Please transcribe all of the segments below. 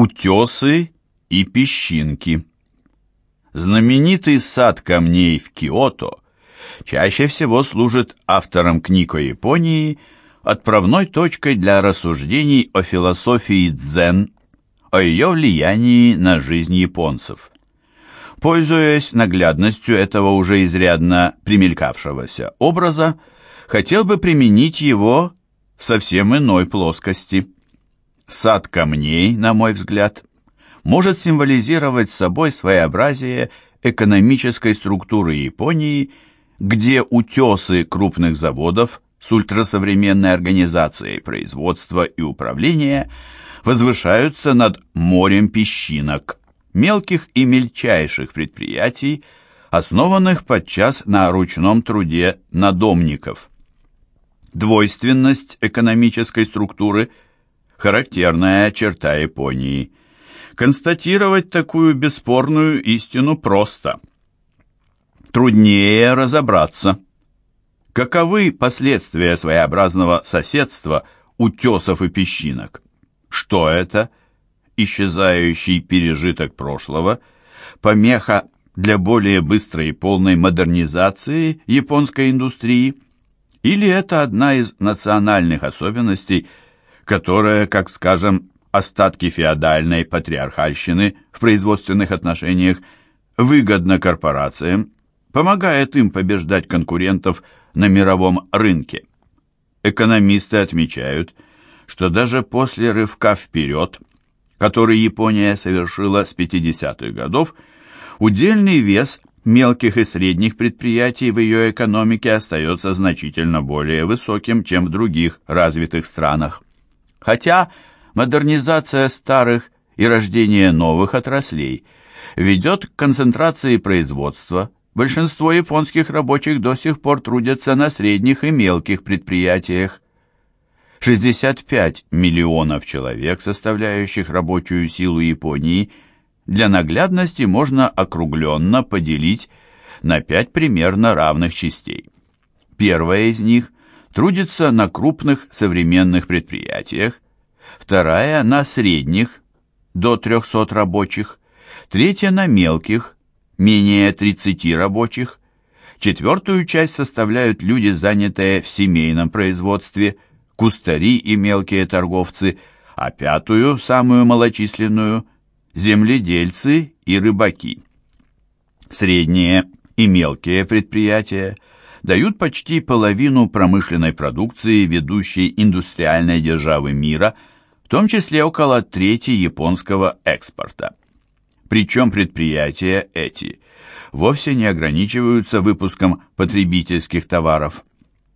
Утесы и песчинки. Знаменитый сад камней в Киото чаще всего служит автором книг о Японии отправной точкой для рассуждений о философии дзен, о ее влиянии на жизнь японцев. Пользуясь наглядностью этого уже изрядно примелькавшегося образа, хотел бы применить его в совсем иной плоскости – Сад камней, на мой взгляд, может символизировать собой своеобразие экономической структуры Японии, где утесы крупных заводов с ультрасовременной организацией производства и управления возвышаются над морем песчинок, мелких и мельчайших предприятий, основанных подчас на ручном труде надомников. Двойственность экономической структуры – характерная черта Японии. Констатировать такую бесспорную истину просто. Труднее разобраться. Каковы последствия своеобразного соседства утесов и песчинок? Что это? Исчезающий пережиток прошлого? Помеха для более быстрой и полной модернизации японской индустрии? Или это одна из национальных особенностей – которая, как скажем, остатки феодальной патриархальщины в производственных отношениях выгодна корпорациям, помогает им побеждать конкурентов на мировом рынке. Экономисты отмечают, что даже после рывка вперед, который Япония совершила с 50-х годов, удельный вес мелких и средних предприятий в ее экономике остается значительно более высоким, чем в других развитых странах. Хотя модернизация старых и рождение новых отраслей ведет к концентрации производства, большинство японских рабочих до сих пор трудятся на средних и мелких предприятиях. 65 миллионов человек, составляющих рабочую силу Японии, для наглядности можно округленно поделить на пять примерно равных частей. Первая из них трудится на крупных современных предприятиях, вторая на средних, до 300 рабочих, третья на мелких, менее 30 рабочих, четвертую часть составляют люди, занятые в семейном производстве, кустари и мелкие торговцы, а пятую, самую малочисленную, земледельцы и рыбаки. Средние и мелкие предприятия – дают почти половину промышленной продукции ведущей индустриальной державы мира, в том числе около трети японского экспорта. Причем предприятия эти вовсе не ограничиваются выпуском потребительских товаров.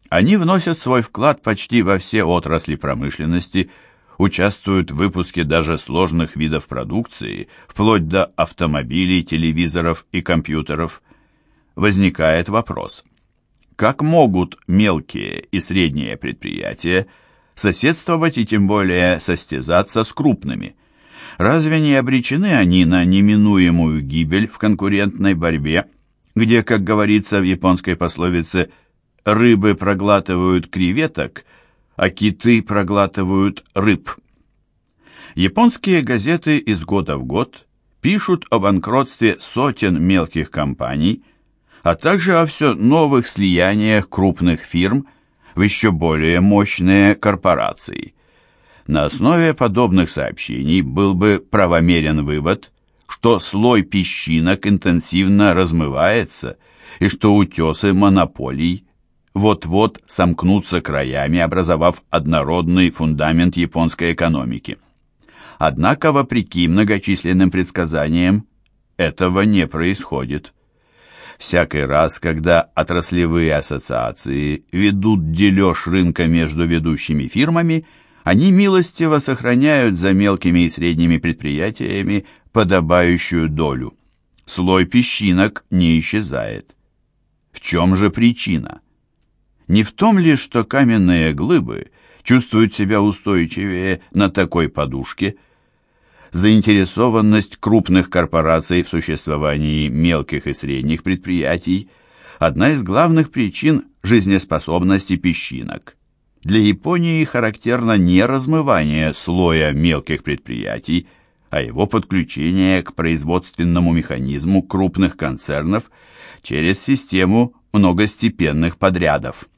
Они вносят свой вклад почти во все отрасли промышленности, участвуют в выпуске даже сложных видов продукции, вплоть до автомобилей, телевизоров и компьютеров. Возникает вопрос – как могут мелкие и средние предприятия соседствовать и тем более состязаться с крупными? Разве не обречены они на неминуемую гибель в конкурентной борьбе, где, как говорится в японской пословице, рыбы проглатывают креветок, а киты проглатывают рыб? Японские газеты из года в год пишут о банкротстве сотен мелких компаний – а также о все новых слияниях крупных фирм в еще более мощные корпорации. На основе подобных сообщений был бы правомерен вывод, что слой песчинок интенсивно размывается и что утесы монополий вот-вот сомкнутся краями, образовав однородный фундамент японской экономики. Однако, вопреки многочисленным предсказаниям, этого не происходит. Всякий раз, когда отраслевые ассоциации ведут дележ рынка между ведущими фирмами, они милостиво сохраняют за мелкими и средними предприятиями подобающую долю. Слой песчинок не исчезает. В чем же причина? Не в том ли, что каменные глыбы чувствуют себя устойчивее на такой подушке – заинтересованность крупных корпораций в существовании мелких и средних предприятий – одна из главных причин жизнеспособности песчинок. Для Японии характерно не размывание слоя мелких предприятий, а его подключение к производственному механизму крупных концернов через систему многостепенных подрядов.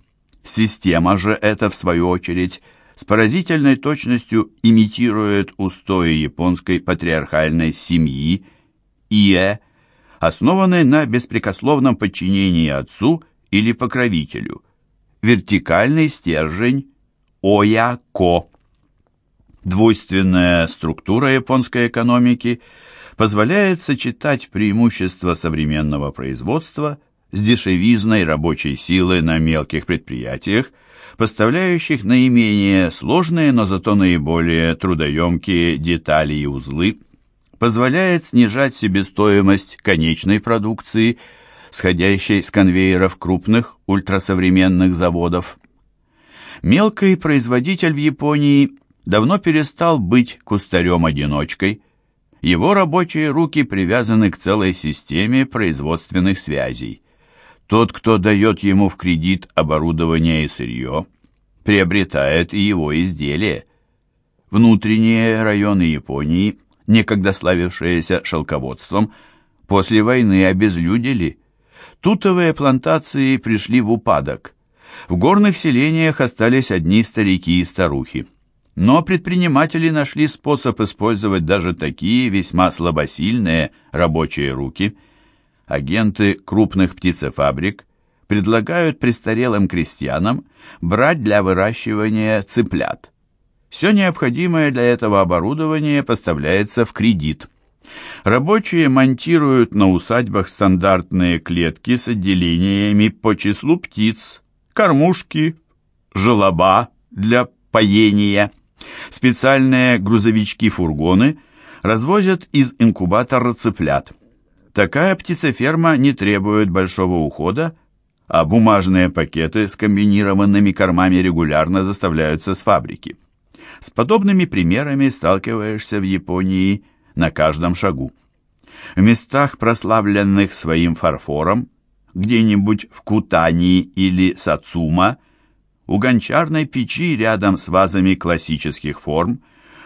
Система же эта, в свою очередь, с поразительной точностью имитирует устои японской патриархальной семьи Ие, основанной на беспрекословном подчинении отцу или покровителю, вертикальный стержень Ояко. Двойственная структура японской экономики позволяет сочетать преимущества современного производства с дешевизной рабочей силы на мелких предприятиях, поставляющих наименее сложные, но зато наиболее трудоемкие детали и узлы, позволяет снижать себестоимость конечной продукции, сходящей с конвейеров крупных ультрасовременных заводов. Мелкий производитель в Японии давно перестал быть кустарем-одиночкой. Его рабочие руки привязаны к целой системе производственных связей. Тот, кто дает ему в кредит оборудование и сырье, приобретает и его изделия. Внутренние районы Японии, некогда славившиеся шелководством, после войны обезлюдили. Тутовые плантации пришли в упадок. В горных селениях остались одни старики и старухи. Но предприниматели нашли способ использовать даже такие весьма слабосильные рабочие руки. Агенты крупных птицефабрик предлагают престарелым крестьянам брать для выращивания цыплят. Все необходимое для этого оборудование поставляется в кредит. Рабочие монтируют на усадьбах стандартные клетки с отделениями по числу птиц, кормушки, желоба для поения – Специальные грузовички-фургоны развозят из инкубатора цыплят. Такая птицеферма не требует большого ухода, а бумажные пакеты с комбинированными кормами регулярно доставляются с фабрики. С подобными примерами сталкиваешься в Японии на каждом шагу. В местах, прославленных своим фарфором, где-нибудь в Кутани или Сацума, у гончарной печи рядом с вазами классических форм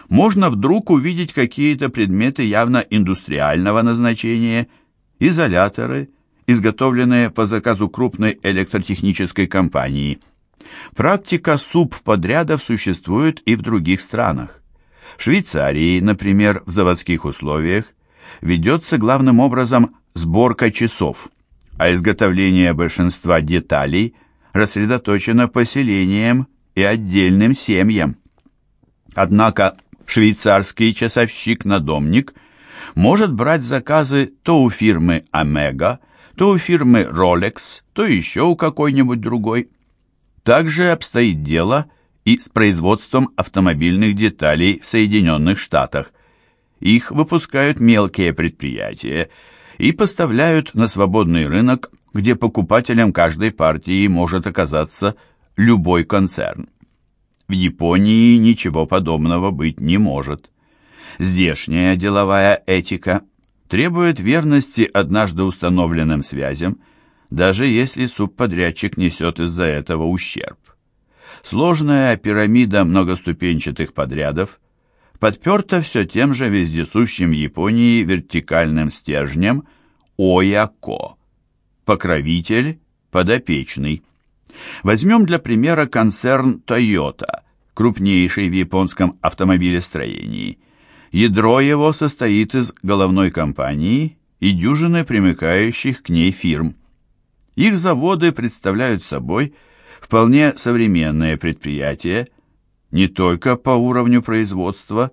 можно вдруг увидеть какие-то предметы явно индустриального назначения, изоляторы, изготовленные по заказу крупной электротехнической компании. Практика субподрядов существует и в других странах. В Швейцарии, например, в заводских условиях, ведется главным образом сборка часов, а изготовление большинства деталей – рассредоточено поселением и отдельным семьям. Однако швейцарский часовщик-надомник может брать заказы то у фирмы Омега, то у фирмы Rolex, то еще у какой-нибудь другой. Также обстоит дело и с производством автомобильных деталей в Соединенных Штатах. Их выпускают мелкие предприятия и поставляют на свободный рынок где покупателем каждой партии может оказаться любой концерн. В Японии ничего подобного быть не может. Здешняя деловая этика требует верности однажды установленным связям, даже если субподрядчик несет из-за этого ущерб. Сложная пирамида многоступенчатых подрядов подперта все тем же вездесущим Японии вертикальным стержнем Ояко покровитель, подопечный. Возьмем для примера концерн Toyota, крупнейший в японском автомобилестроении. Ядро его состоит из головной компании и дюжины примыкающих к ней фирм. Их заводы представляют собой вполне современные предприятия, не только по уровню производства,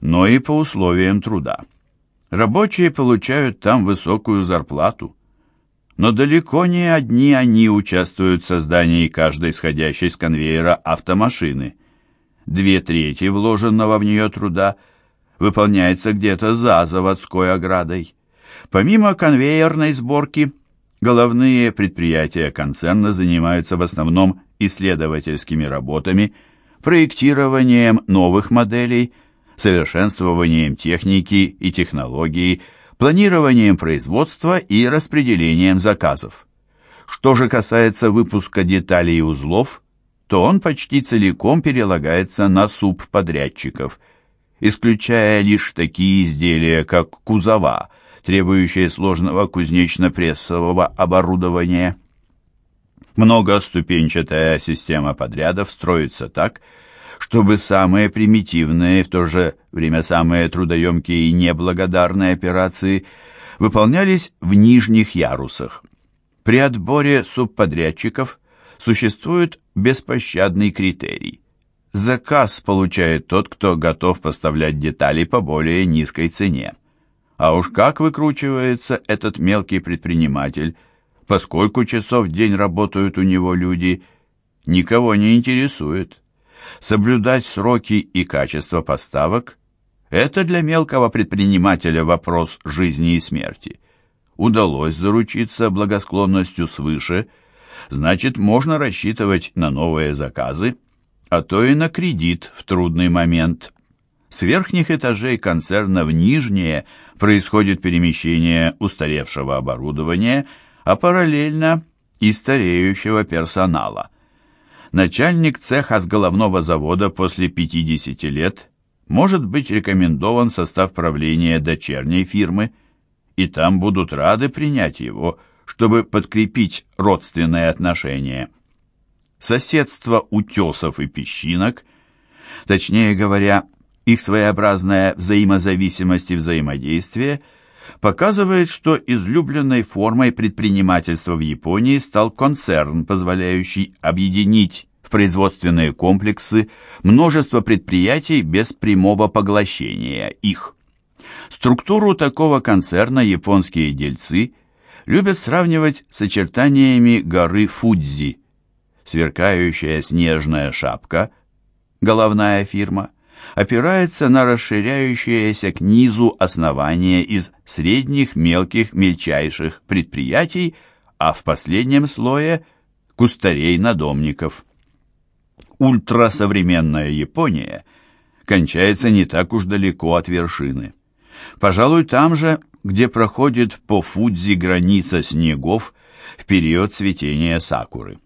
но и по условиям труда. Рабочие получают там высокую зарплату. Но далеко не одни они участвуют в создании каждой исходящей с конвейера автомашины. Две трети вложенного в нее труда выполняется где-то за заводской оградой. Помимо конвейерной сборки, головные предприятия концерна занимаются в основном исследовательскими работами, проектированием новых моделей, совершенствованием техники и технологий, планированием производства и распределением заказов. Что же касается выпуска деталей и узлов, то он почти целиком перелагается на субподрядчиков. Исключая лишь такие изделия, как кузова, требующие сложного кузнечно-прессового оборудования. Многоступенчатая система подрядов строится так, чтобы самые примитивные, в то же время самые трудоемкие и неблагодарные операции выполнялись в нижних ярусах. При отборе субподрядчиков существует беспощадный критерий. Заказ получает тот, кто готов поставлять детали по более низкой цене. А уж как выкручивается этот мелкий предприниматель, поскольку часов в день работают у него люди, никого не интересует. Соблюдать сроки и качество поставок – это для мелкого предпринимателя вопрос жизни и смерти. Удалось заручиться благосклонностью свыше, значит, можно рассчитывать на новые заказы, а то и на кредит в трудный момент. С верхних этажей концерна в нижние происходит перемещение устаревшего оборудования, а параллельно и стареющего персонала. Начальник цеха с головного завода после 50 лет может быть рекомендован состав правления дочерней фирмы, и там будут рады принять его, чтобы подкрепить родственные отношения. Соседство утесов и песчинок, точнее говоря, их своеобразная взаимозависимость и взаимодействие показывает, что излюбленной формой предпринимательства в Японии стал концерн, позволяющий объединить в производственные комплексы множество предприятий без прямого поглощения их. Структуру такого концерна японские дельцы любят сравнивать с очертаниями горы Фудзи. Сверкающая снежная шапка, головная фирма – опирается на расширяющееся к низу основание из средних, мелких, мельчайших предприятий, а в последнем слое – кустарей-надомников. Ультрасовременная Япония кончается не так уж далеко от вершины. Пожалуй, там же, где проходит по Фудзи граница снегов в период цветения сакуры.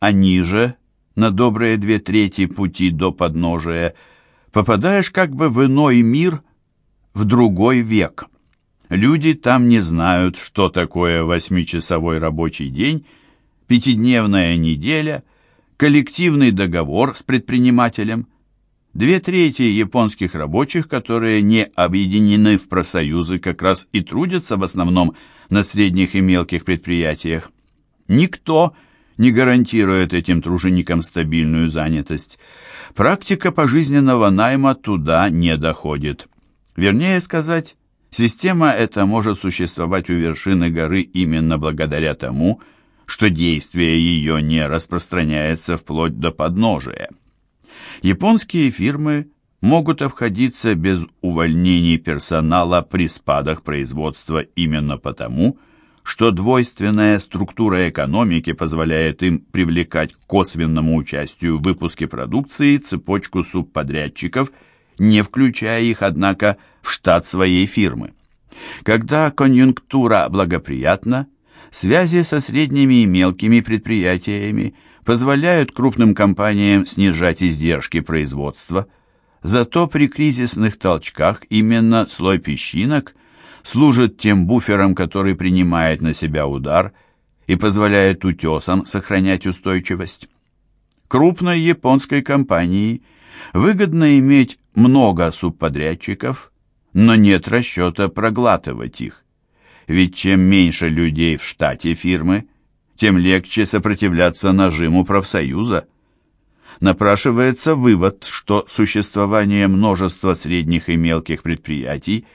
А ниже, на добрые две трети пути до подножия – попадаешь как бы в иной мир, в другой век. Люди там не знают, что такое восьмичасовой рабочий день, пятидневная неделя, коллективный договор с предпринимателем. Две трети японских рабочих, которые не объединены в профсоюзы, как раз и трудятся в основном на средних и мелких предприятиях. Никто не гарантирует этим труженикам стабильную занятость – Практика пожизненного найма туда не доходит. Вернее сказать, система эта может существовать у вершины горы именно благодаря тому, что действие ее не распространяется вплоть до подножия. Японские фирмы могут обходиться без увольнений персонала при спадах производства именно потому, что что двойственная структура экономики позволяет им привлекать к косвенному участию в выпуске продукции цепочку субподрядчиков, не включая их, однако, в штат своей фирмы. Когда конъюнктура благоприятна, связи со средними и мелкими предприятиями позволяют крупным компаниям снижать издержки производства. Зато при кризисных толчках именно слой песчинок служит тем буфером, который принимает на себя удар и позволяет утесам сохранять устойчивость. Крупной японской компании выгодно иметь много субподрядчиков, но нет расчета проглатывать их. Ведь чем меньше людей в штате фирмы, тем легче сопротивляться нажиму профсоюза. Напрашивается вывод, что существование множества средних и мелких предприятий –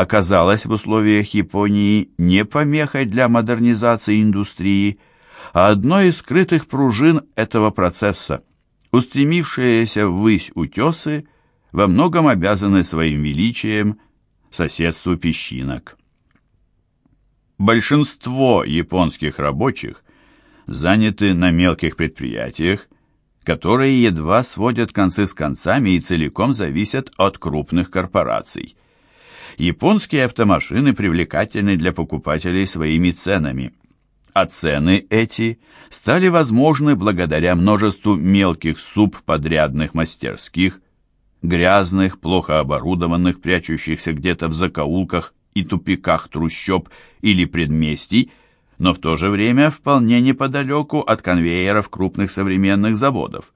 оказалась в условиях Японии не помехой для модернизации индустрии, а одной из скрытых пружин этого процесса. Устремившиеся ввысь утесы во многом обязаны своим величием соседству песчинок. Большинство японских рабочих заняты на мелких предприятиях, которые едва сводят концы с концами и целиком зависят от крупных корпораций – Японские автомашины привлекательны для покупателей своими ценами, а цены эти стали возможны благодаря множеству мелких субподрядных мастерских, грязных, плохо оборудованных, прячущихся где-то в закоулках и тупиках трущоб или предместий, но в то же время вполне неподалеку от конвейеров крупных современных заводов.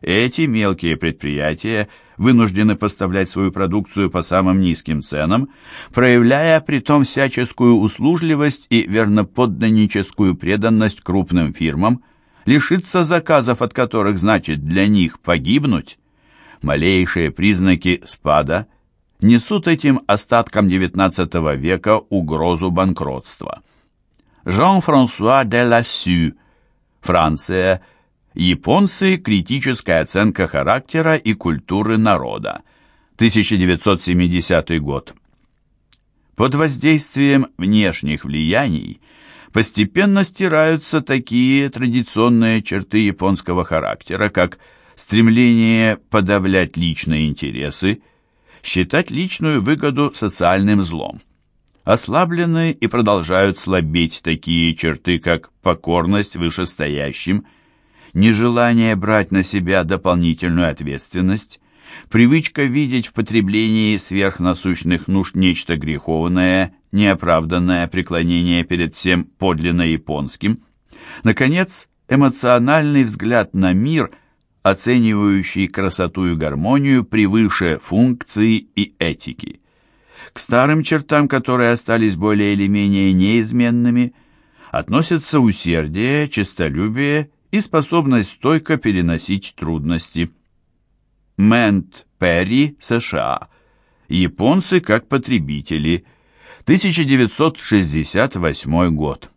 Эти мелкие предприятия вынуждены поставлять свою продукцию по самым низким ценам, проявляя при том всяческую услужливость и верноподданническую преданность крупным фирмам, лишиться заказов, от которых значит для них погибнуть. Малейшие признаки спада несут этим остаткам XIX века угрозу банкротства. Жан-Франсуа де Лассю, Франция, Японцы. Критическая оценка характера и культуры народа. 1970 год. Под воздействием внешних влияний постепенно стираются такие традиционные черты японского характера, как стремление подавлять личные интересы, считать личную выгоду социальным злом ослаблены и продолжают слабеть такие черты, как покорность вышестоящим, нежелание брать на себя дополнительную ответственность, привычка видеть в потреблении сверхнасущных нужд нечто греховное, неоправданное преклонение перед всем подлинно японским, наконец, эмоциональный взгляд на мир, оценивающий красоту и гармонию превыше функции и этики. К старым чертам, которые остались более или менее неизменными, относятся усердие, честолюбие и способность стойко переносить трудности. Мент Перри, США. Японцы как потребители. 1968 год.